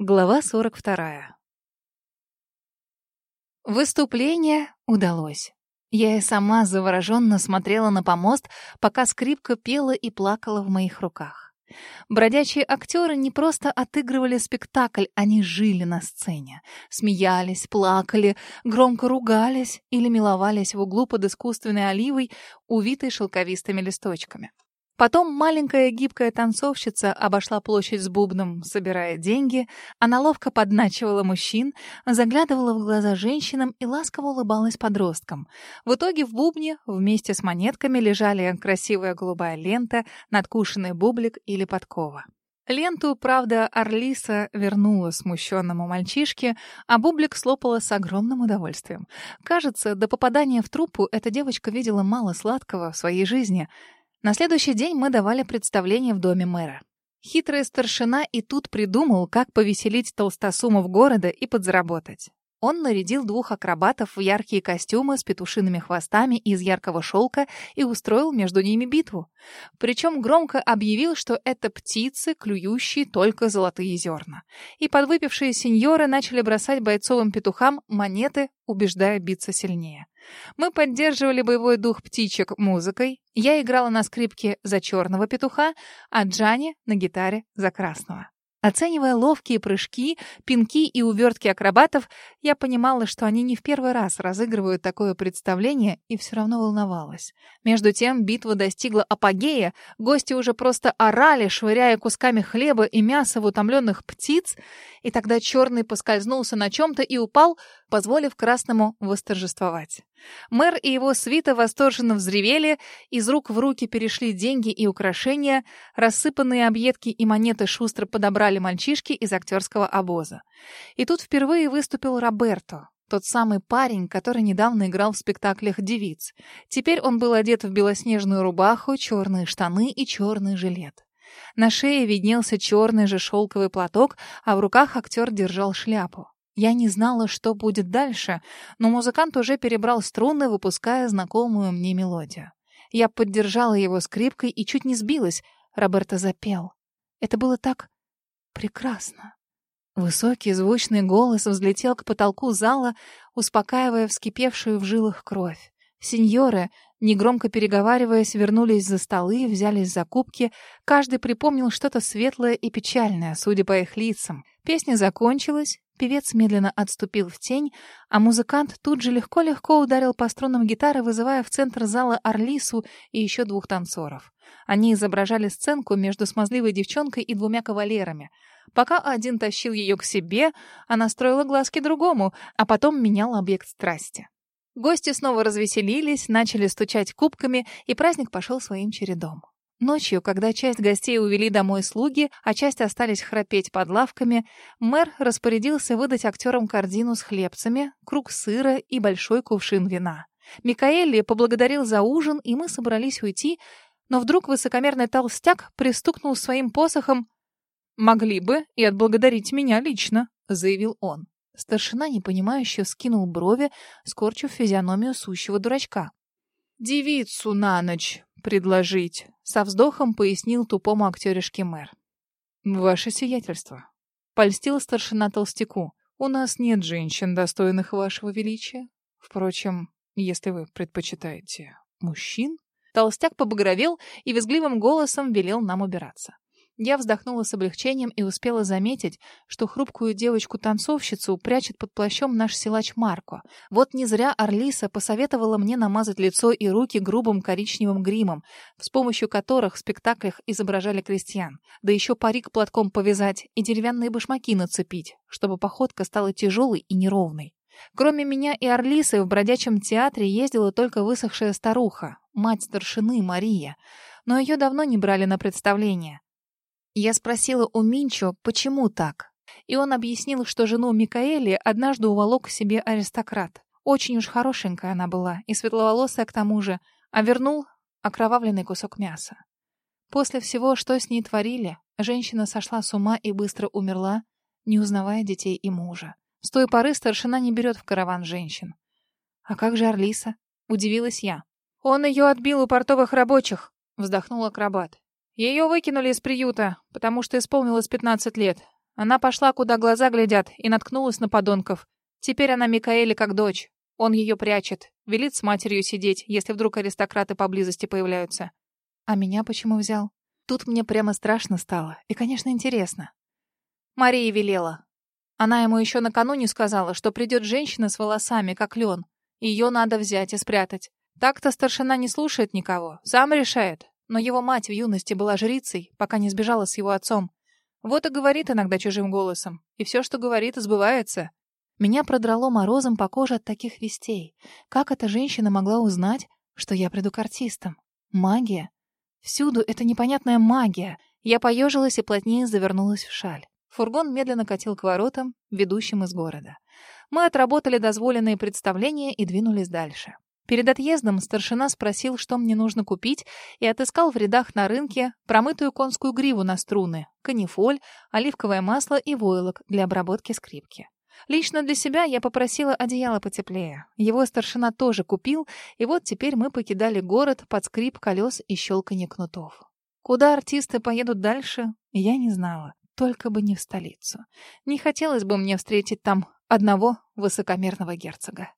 Глава 42. Выступление удалось. Я и сама завороженно смотрела на помост, пока скрипка пела и плакала в моих руках. Бродячие актеры не просто отыгрывали спектакль, они жили на сцене. Смеялись, плакали, громко ругались или миловались в углу под искусственной оливой, увитой шелковистыми листочками. Потом маленькая гибкая танцовщица обошла площадь с бубном, собирая деньги. Она ловко подначивала мужчин, заглядывала в глаза женщинам и ласково улыбалась подросткам. В итоге в бубне вместе с монетками лежали красивая голубая лента, надкушенный бублик или подкова. Ленту, правда, Орлиса вернула смущенному мальчишке, а бублик слопала с огромным удовольствием. Кажется, до попадания в труппу эта девочка видела мало сладкого в своей жизни — на следующий день мы давали представление в доме мэра. Хитрый старшина и тут придумал, как повеселить толстосумов города и подзаработать. Он нарядил двух акробатов в яркие костюмы с петушиными хвостами из яркого шелка и устроил между ними битву. Причем громко объявил, что это птицы, клюющие только золотые зерна. И подвыпившие сеньоры начали бросать бойцовым петухам монеты, убеждая биться сильнее. Мы поддерживали боевой дух птичек музыкой. Я играла на скрипке за черного петуха, а Джани на гитаре за красного. Оценивая ловкие прыжки, пинки и увертки акробатов, я понимала, что они не в первый раз разыгрывают такое представление, и все равно волновалась. Между тем битва достигла апогея, гости уже просто орали, швыряя кусками хлеба и мяса в утомленных птиц, и тогда черный поскользнулся на чем-то и упал, позволив красному восторжествовать. Мэр и его свита восторженно взревели, из рук в руки перешли деньги и украшения, рассыпанные объедки и монеты шустро подобрали мальчишки из актерского обоза. И тут впервые выступил Роберто, тот самый парень, который недавно играл в спектаклях «Девиц». Теперь он был одет в белоснежную рубаху, черные штаны и черный жилет. На шее виднелся черный же шелковый платок, а в руках актер держал шляпу. Я не знала, что будет дальше, но музыкант уже перебрал струны, выпуская знакомую мне мелодию. Я поддержала его скрипкой и чуть не сбилась. Роберто запел. Это было так прекрасно. Высокий звучный голос взлетел к потолку зала, успокаивая вскипевшую в жилах кровь. Сеньоры, негромко переговариваясь, вернулись за столы, взялись за кубки. Каждый припомнил что-то светлое и печальное, судя по их лицам. Песня закончилась, Певец медленно отступил в тень, а музыкант тут же легко-легко ударил по струнам гитары, вызывая в центр зала Орлису и еще двух танцоров. Они изображали сценку между смазливой девчонкой и двумя кавалерами. Пока один тащил ее к себе, она строила глазки другому, а потом меняла объект страсти. Гости снова развеселились, начали стучать кубками, и праздник пошел своим чередом. Ночью, когда часть гостей увели домой слуги, а часть остались храпеть под лавками, мэр распорядился выдать актерам корзину с хлебцами, круг сыра и большой кувшин вина. Микаэлли поблагодарил за ужин, и мы собрались уйти, но вдруг высокомерный толстяк пристукнул своим посохом. «Могли бы и отблагодарить меня лично», — заявил он. Старшина, непонимающе, скинул брови, скорчив физиономию сущего дурачка. «Девицу на ночь предложить», — со вздохом пояснил тупому актеришке мэр. «Ваше сиятельство», — польстил старшина толстяку, — «у нас нет женщин, достойных вашего величия. Впрочем, если вы предпочитаете мужчин...» Толстяк побагровел и визгливым голосом велел нам убираться. Я вздохнула с облегчением и успела заметить, что хрупкую девочку-танцовщицу прячет под плащом наш силач Марко. Вот не зря Орлиса посоветовала мне намазать лицо и руки грубым коричневым гримом, с помощью которых в спектаклях изображали крестьян. Да еще парик платком повязать и деревянные башмаки нацепить, чтобы походка стала тяжелой и неровной. Кроме меня и Орлисы в бродячем театре ездила только высохшая старуха, мать старшины Мария, но ее давно не брали на представление. Я спросила у Минчо, почему так. И он объяснил, что жену Микаэли однажды уволок к себе аристократ. Очень уж хорошенькая она была, и светловолосая к тому же, а вернул окровавленный кусок мяса. После всего, что с ней творили, женщина сошла с ума и быстро умерла, не узнавая детей и мужа. С той поры старшина не берет в караван женщин. «А как же Орлиса?» — удивилась я. «Он ее отбил у портовых рабочих», — вздохнул акробат. Ее выкинули из приюта, потому что исполнилось 15 лет. Она пошла, куда глаза глядят, и наткнулась на подонков. Теперь она Микаэле как дочь. Он ее прячет, велит с матерью сидеть, если вдруг аристократы поблизости появляются. А меня почему взял? Тут мне прямо страшно стало. И, конечно, интересно. Мария велела. Она ему еще накануне сказала, что придет женщина с волосами, как лен. Ее надо взять и спрятать. Так-то старшина не слушает никого, сам решает. Но его мать в юности была жрицей, пока не сбежала с его отцом. Вот и говорит иногда чужим голосом. И все, что говорит, сбывается. Меня продрало морозом по коже от таких вестей. Как эта женщина могла узнать, что я приду к артистам? Магия? Всюду эта непонятная магия. Я поежилась и плотнее завернулась в шаль. Фургон медленно катил к воротам, ведущим из города. Мы отработали дозволенные представления и двинулись дальше. Перед отъездом старшина спросил, что мне нужно купить, и отыскал в рядах на рынке промытую конскую гриву на струны, канифоль, оливковое масло и войлок для обработки скрипки. Лично для себя я попросила одеяло потеплее. Его старшина тоже купил, и вот теперь мы покидали город под скрип колес и щелканье кнутов. Куда артисты поедут дальше, я не знала. Только бы не в столицу. Не хотелось бы мне встретить там одного высокомерного герцога.